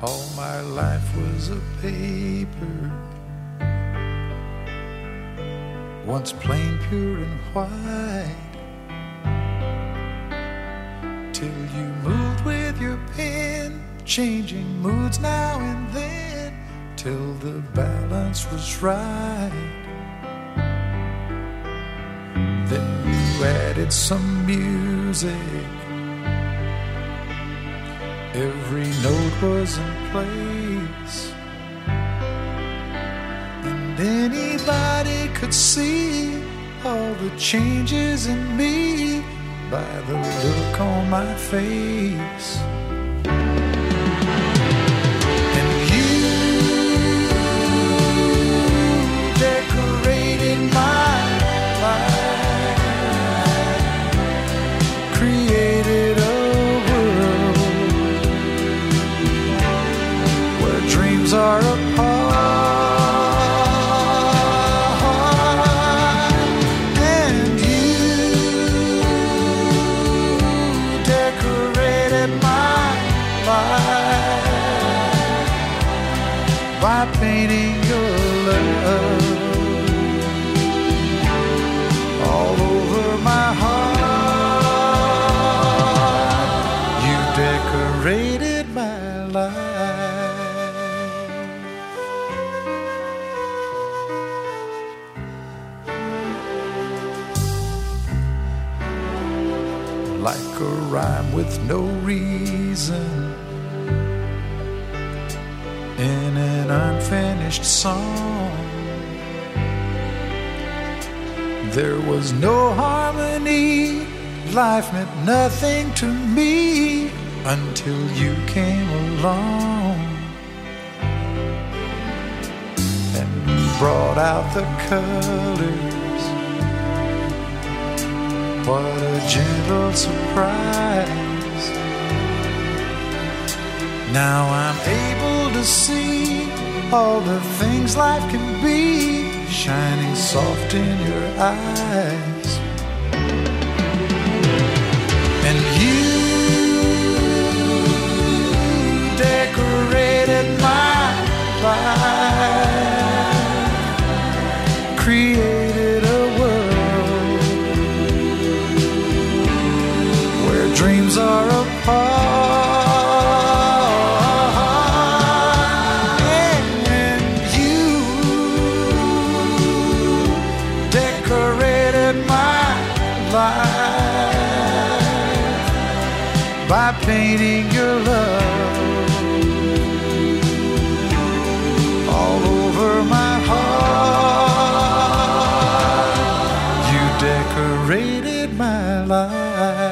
All my life was a paper, once plain, pure, and white. Till you moved with your pen, changing moods now and then, till the balance was right. Then you added some music. Every note was in place. And anybody could see all the changes in me by the look on my face. By painting your love all over my heart. You decorated my life. Like a rhyme with no reason in an unfinished song. There was no harmony, life meant nothing to me until you came along and brought out the colors. What a gentle surprise. Now I'm able to see all the things life can be shining soft in your eyes. And you decorated my life, created a world where dreams are apart. By painting your love all over my heart. You decorated my life.